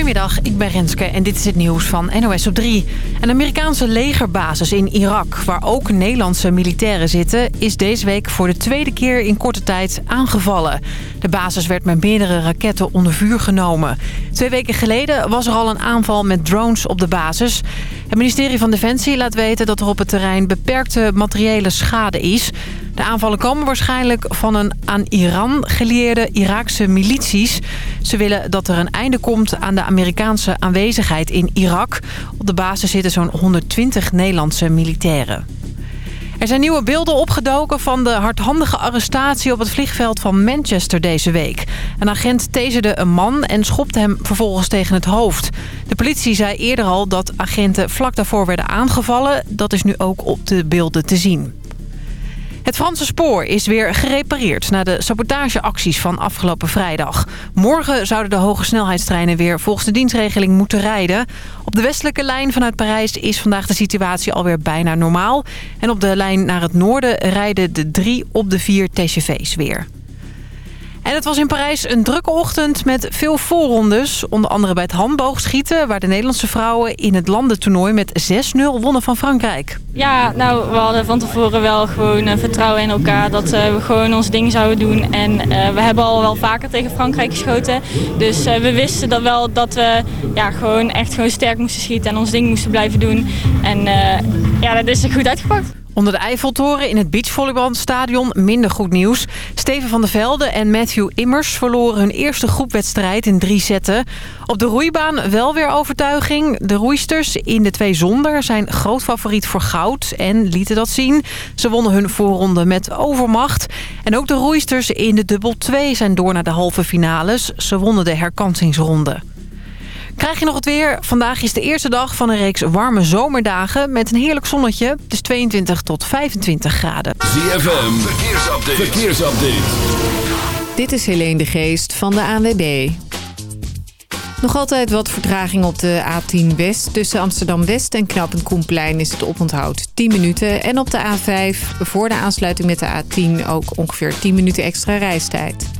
Goedemiddag, ik ben Renske en dit is het nieuws van NOS op 3. Een Amerikaanse legerbasis in Irak, waar ook Nederlandse militairen zitten... is deze week voor de tweede keer in korte tijd aangevallen. De basis werd met meerdere raketten onder vuur genomen. Twee weken geleden was er al een aanval met drones op de basis. Het ministerie van Defensie laat weten dat er op het terrein beperkte materiële schade is... De aanvallen komen waarschijnlijk van een aan Iran gelieerde Iraakse milities. Ze willen dat er een einde komt aan de Amerikaanse aanwezigheid in Irak. Op de basis zitten zo'n 120 Nederlandse militairen. Er zijn nieuwe beelden opgedoken van de hardhandige arrestatie op het vliegveld van Manchester deze week. Een agent taserde een man en schopte hem vervolgens tegen het hoofd. De politie zei eerder al dat agenten vlak daarvoor werden aangevallen. Dat is nu ook op de beelden te zien. Het Franse spoor is weer gerepareerd na de sabotageacties van afgelopen vrijdag. Morgen zouden de hoge snelheidstreinen weer volgens de dienstregeling moeten rijden. Op de westelijke lijn vanuit Parijs is vandaag de situatie alweer bijna normaal. En op de lijn naar het noorden rijden de drie op de vier TGV's weer. En het was in Parijs een drukke ochtend met veel voorrondes. Onder andere bij het handboogschieten... waar de Nederlandse vrouwen in het landentoernooi met 6-0 wonnen van Frankrijk. Ja, nou, we hadden van tevoren wel gewoon uh, vertrouwen in elkaar... dat uh, we gewoon ons ding zouden doen. En uh, we hebben al wel vaker tegen Frankrijk geschoten. Dus we wisten dat wel dat we ja, gewoon echt gewoon sterk moesten schieten... en ons ding moesten blijven doen. En ja, dat is er goed uitgepakt. Onder de Eiffeltoren in het beachvolleybalstadion minder goed nieuws. Steven van der Velde en Matthew Immers verloren hun eerste groepwedstrijd in drie zetten. Op de roeibaan wel weer overtuiging. De roeisters in de twee zonder zijn groot favoriet voor goud en lieten dat zien. Ze wonnen hun voorronde met overmacht. En ook de roeisters in de dubbel 2 zijn door naar de halve finales. Ze wonnen de herkansingsronde. Krijg je nog het weer? Vandaag is de eerste dag van een reeks warme zomerdagen... met een heerlijk zonnetje. Het is 22 tot 25 graden. ZFM, verkeersupdate. verkeersupdate. Dit is Helene de Geest van de ANWB. Nog altijd wat vertraging op de A10 West. Tussen Amsterdam-West en Knappen Koenplein is het oponthoud 10 minuten. En op de A5 voor de aansluiting met de A10 ook ongeveer 10 minuten extra reistijd.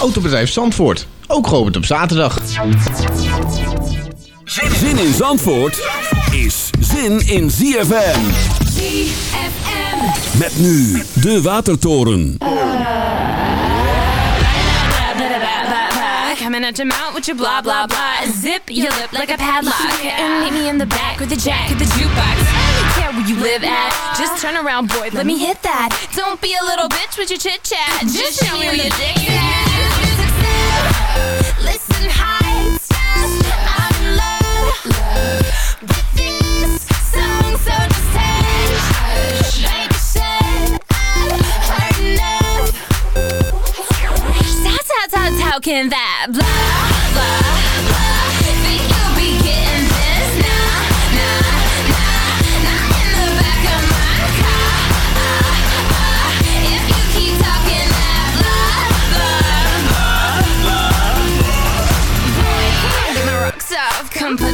Autobedrijf Zandvoort, ook geopend op zaterdag. Zin in Zandvoort is zin in ZFM. ZFM. Met nu de Watertoren. Coming at your mouth with your blah blah blah. Zip your lip like a padlock. And meet me in the back with the jack of the jukebox. I care where you live at. Just turn around, boy. Let me hit that. Don't be a little bitch with your chit chat. Just show me where your dick at. Listen, high I'm in love with this song, so just hush. Baby said I've heard enough. How, how, how, how can that blah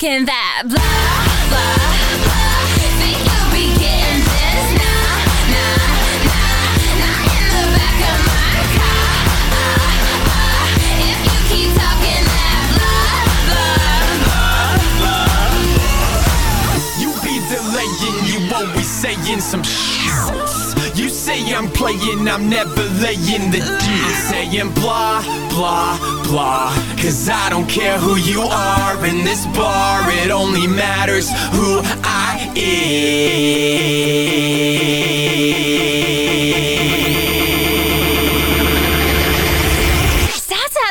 can that blah, blah, blah Think you'll be getting this? In the back of my car If you keep talking that blah, blah, blah You be delaying, you saying some shit. You say I'm playing, I'm never laying the D. I'm saying blah, blah, blah. Cause I don't care who you are in this bar, it only matters who I am.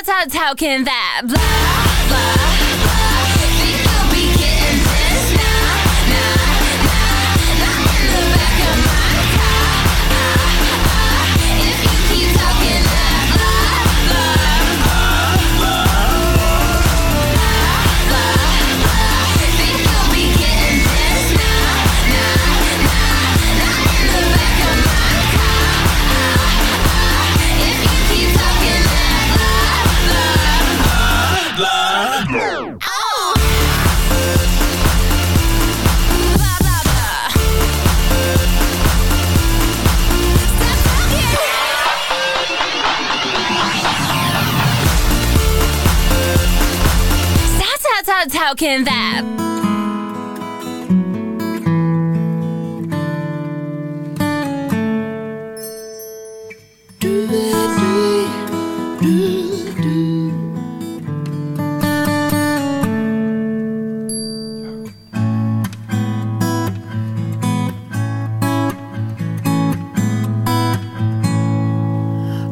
How, that's how can that blah, blah.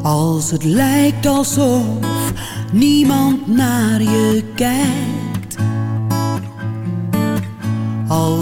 Als het lijkt alsof niemand naar je kijkt.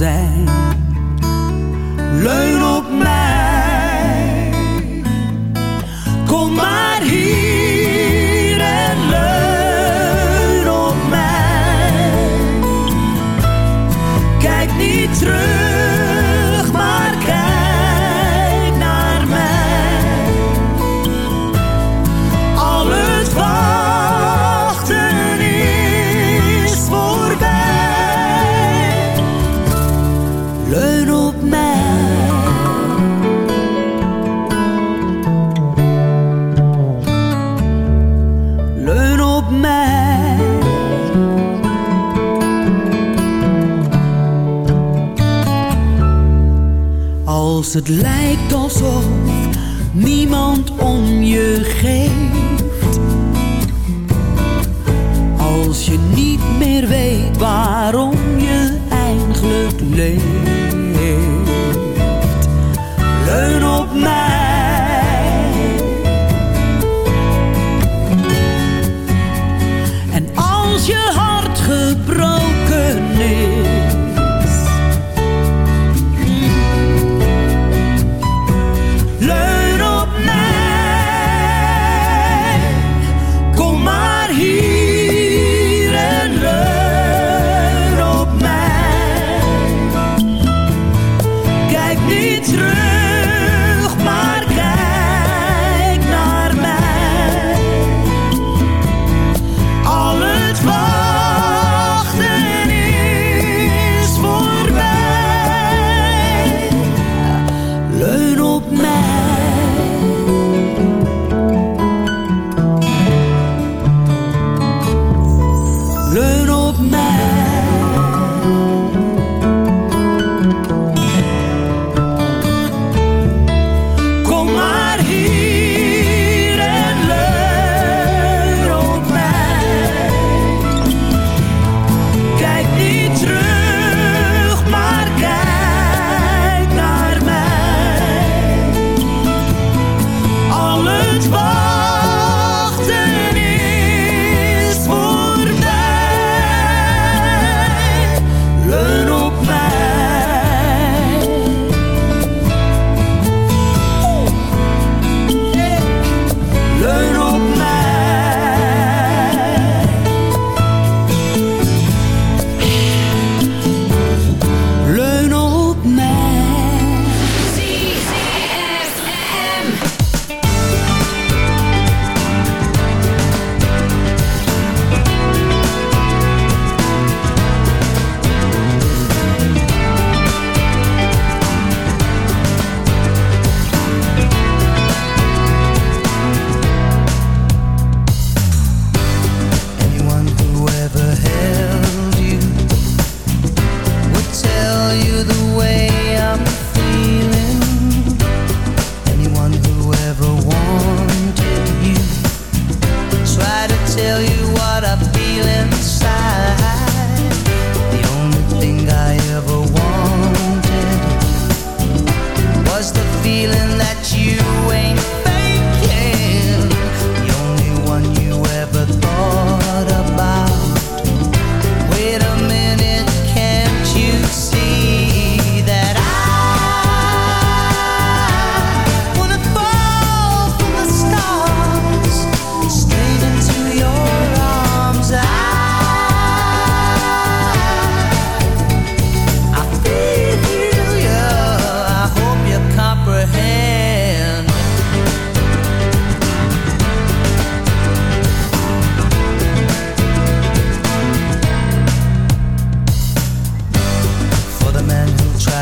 zijn. Leun Als het lijkt alsof niemand om je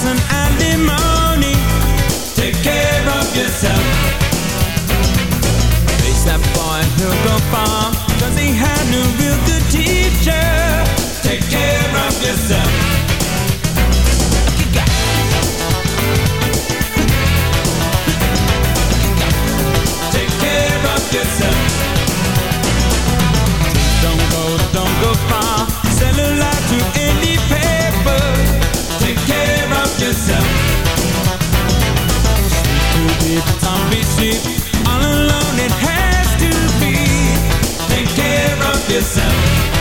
debts and alimony. Take care of yourself. Face that boy, he'll go far, cause he had no real ship, zombie all alone it has to be. Take care of yourself.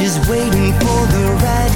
She's waiting for the right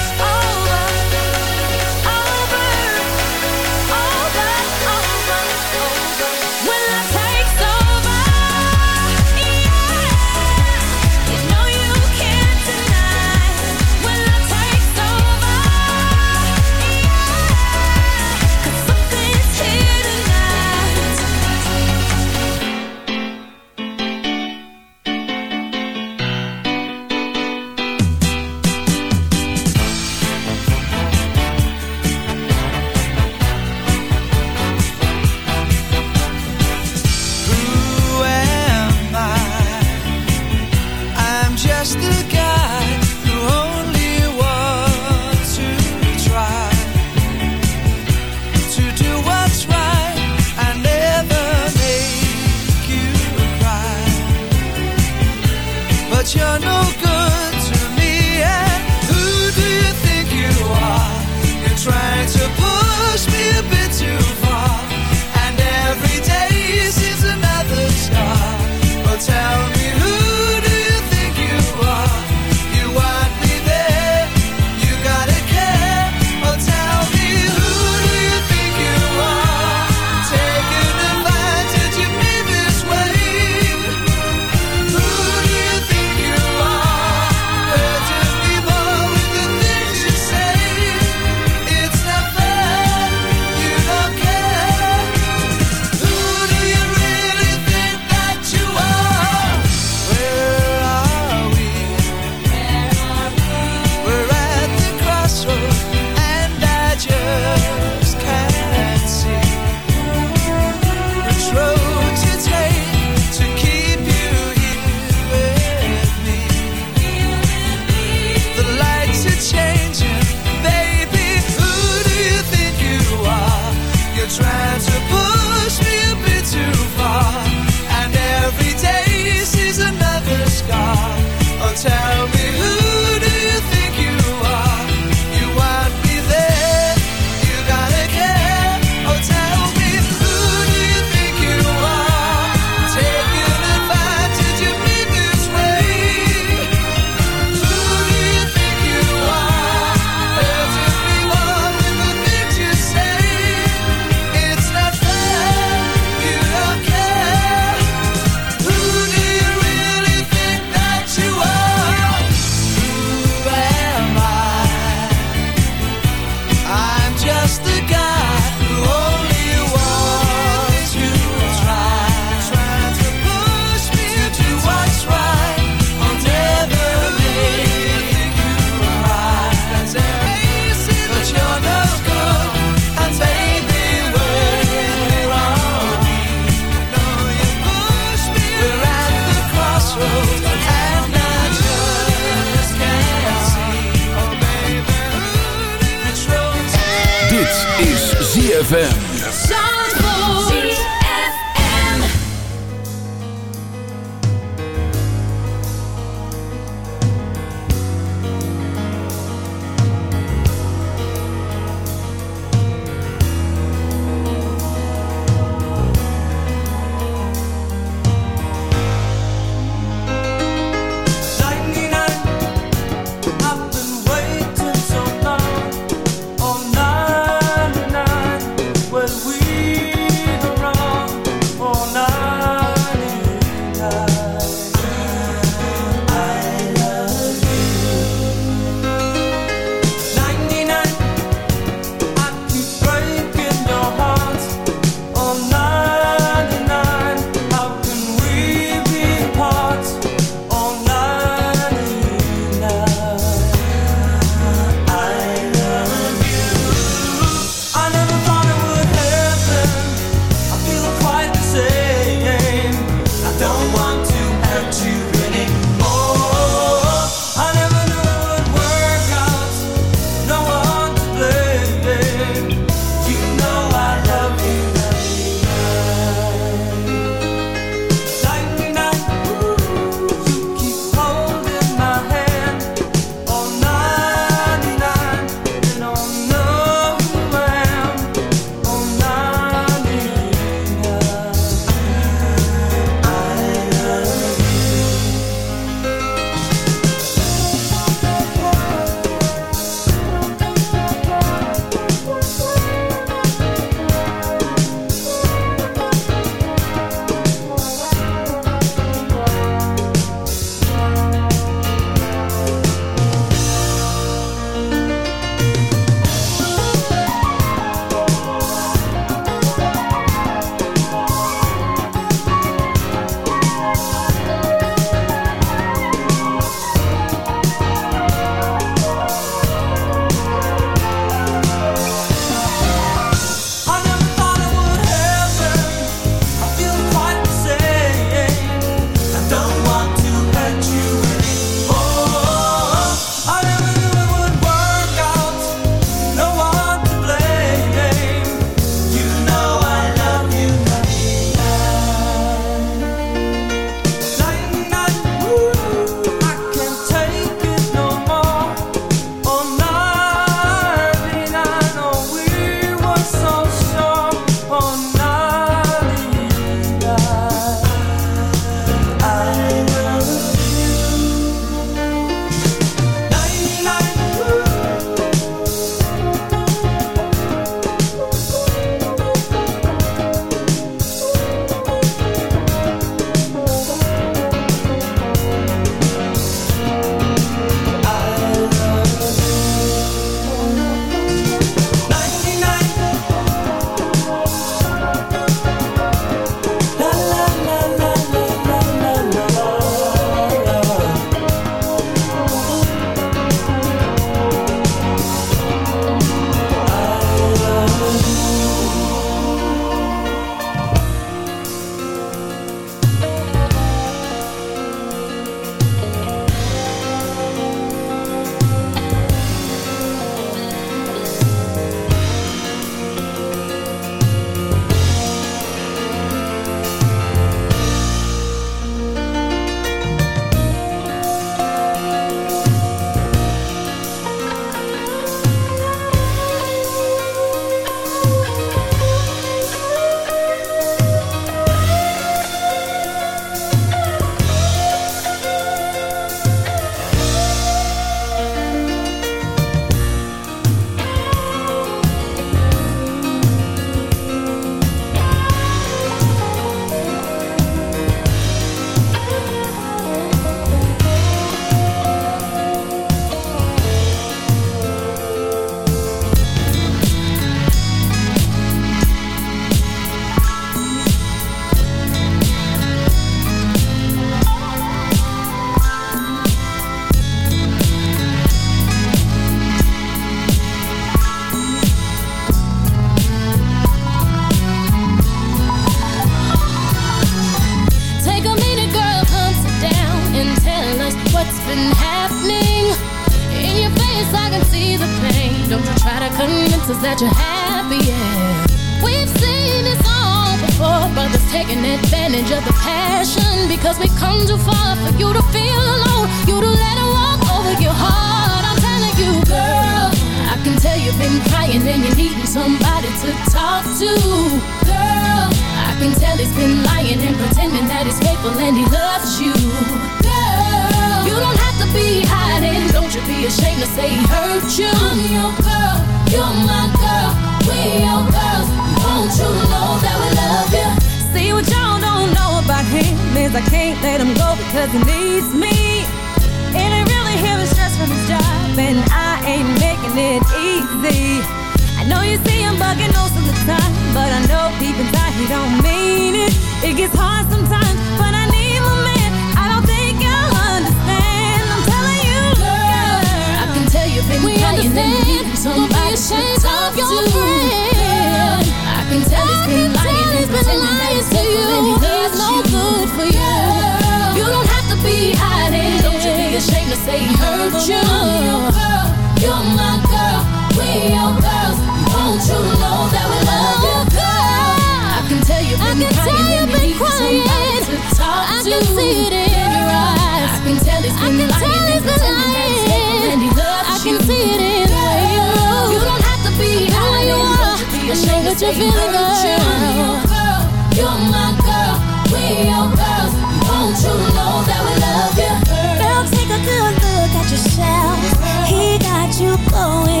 I ashamed know to that you're feeling, hurt you. girl. I'm your girl, you're my girl, we your girls. Won't you know that we love you? Girl, take a good look at yourself. He got you going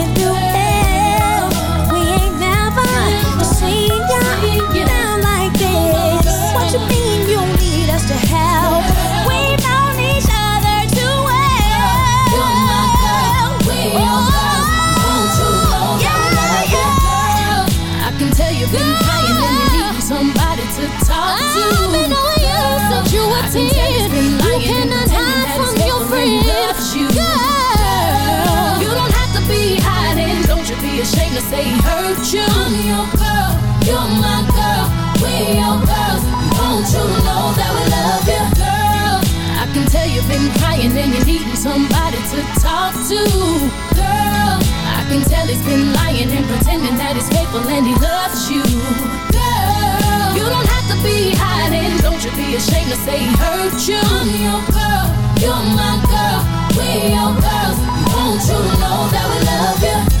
ashamed to say he hurt you. I'm your girl, you're my girl, we your girls. Won't you know that we love you, girl? I can tell you've been crying and you're needing somebody to talk to, girl. I can tell he's been lying and pretending that he's faithful and he loves you, girl. You don't have to be hiding. Don't you be ashamed to say he hurt you. I'm your girl, you're my girl, we your girls. Won't you know that we love you?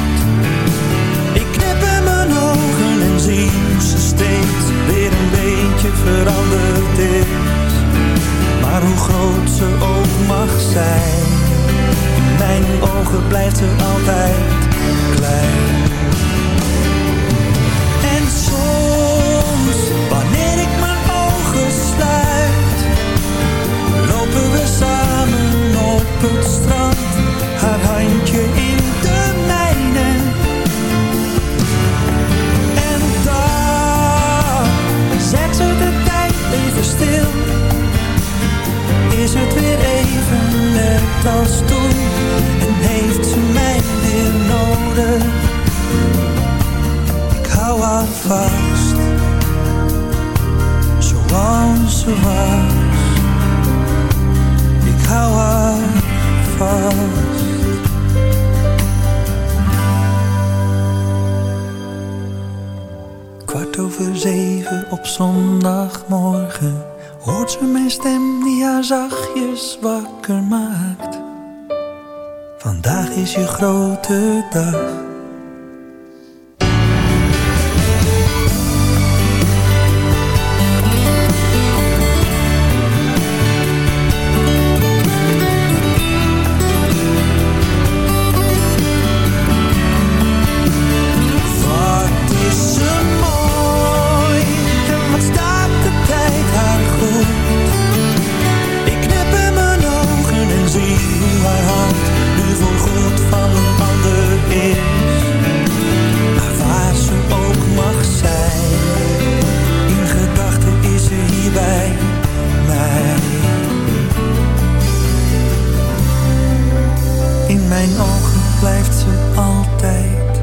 mijn ogen blijft ze altijd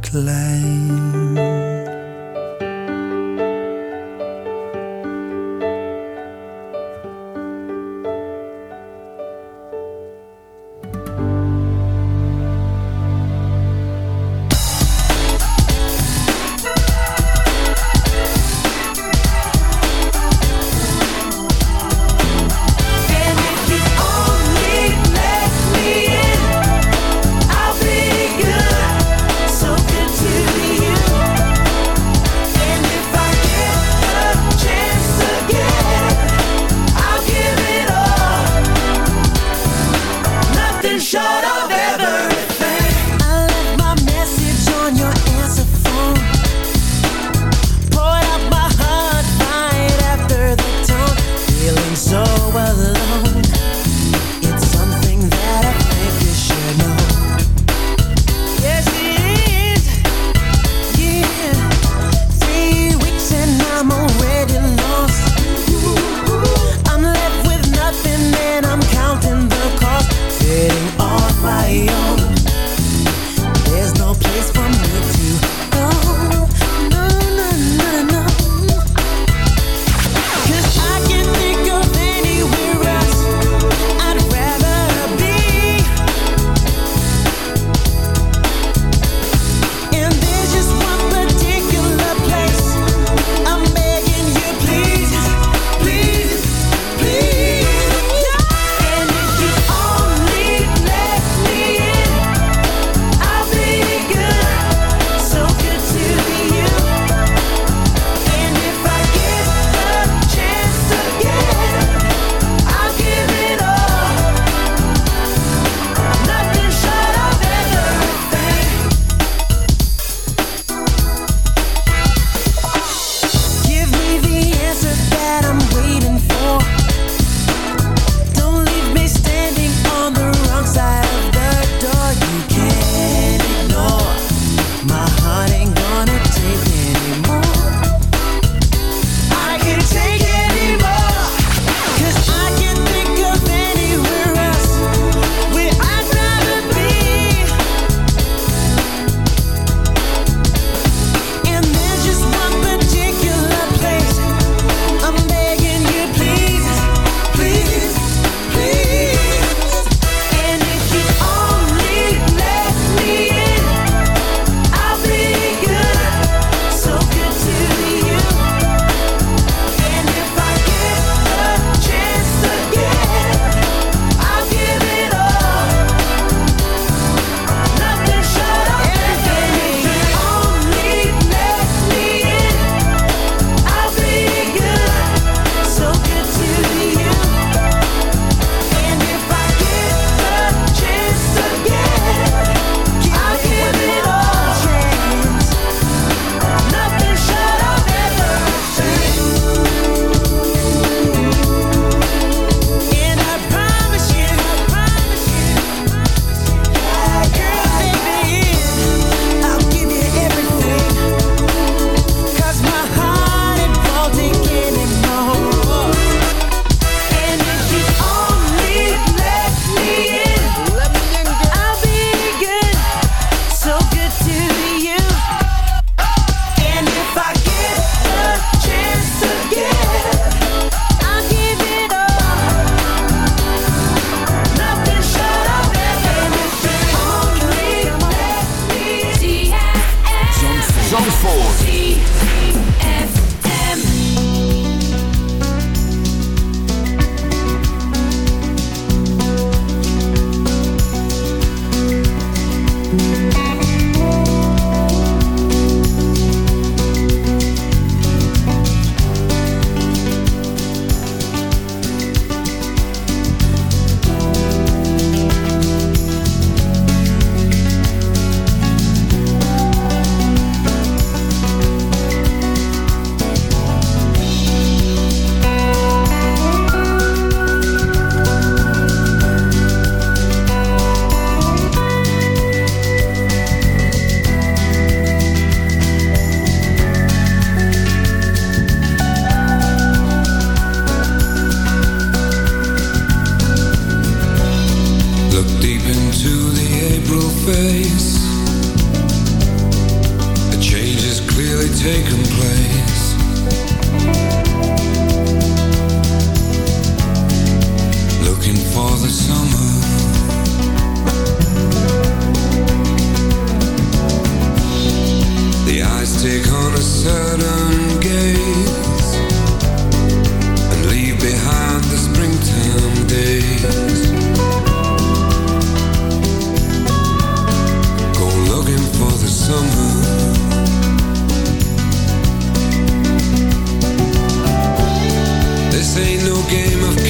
klein.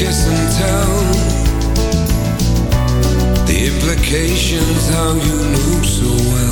kiss and tell. The implications how you knew so well.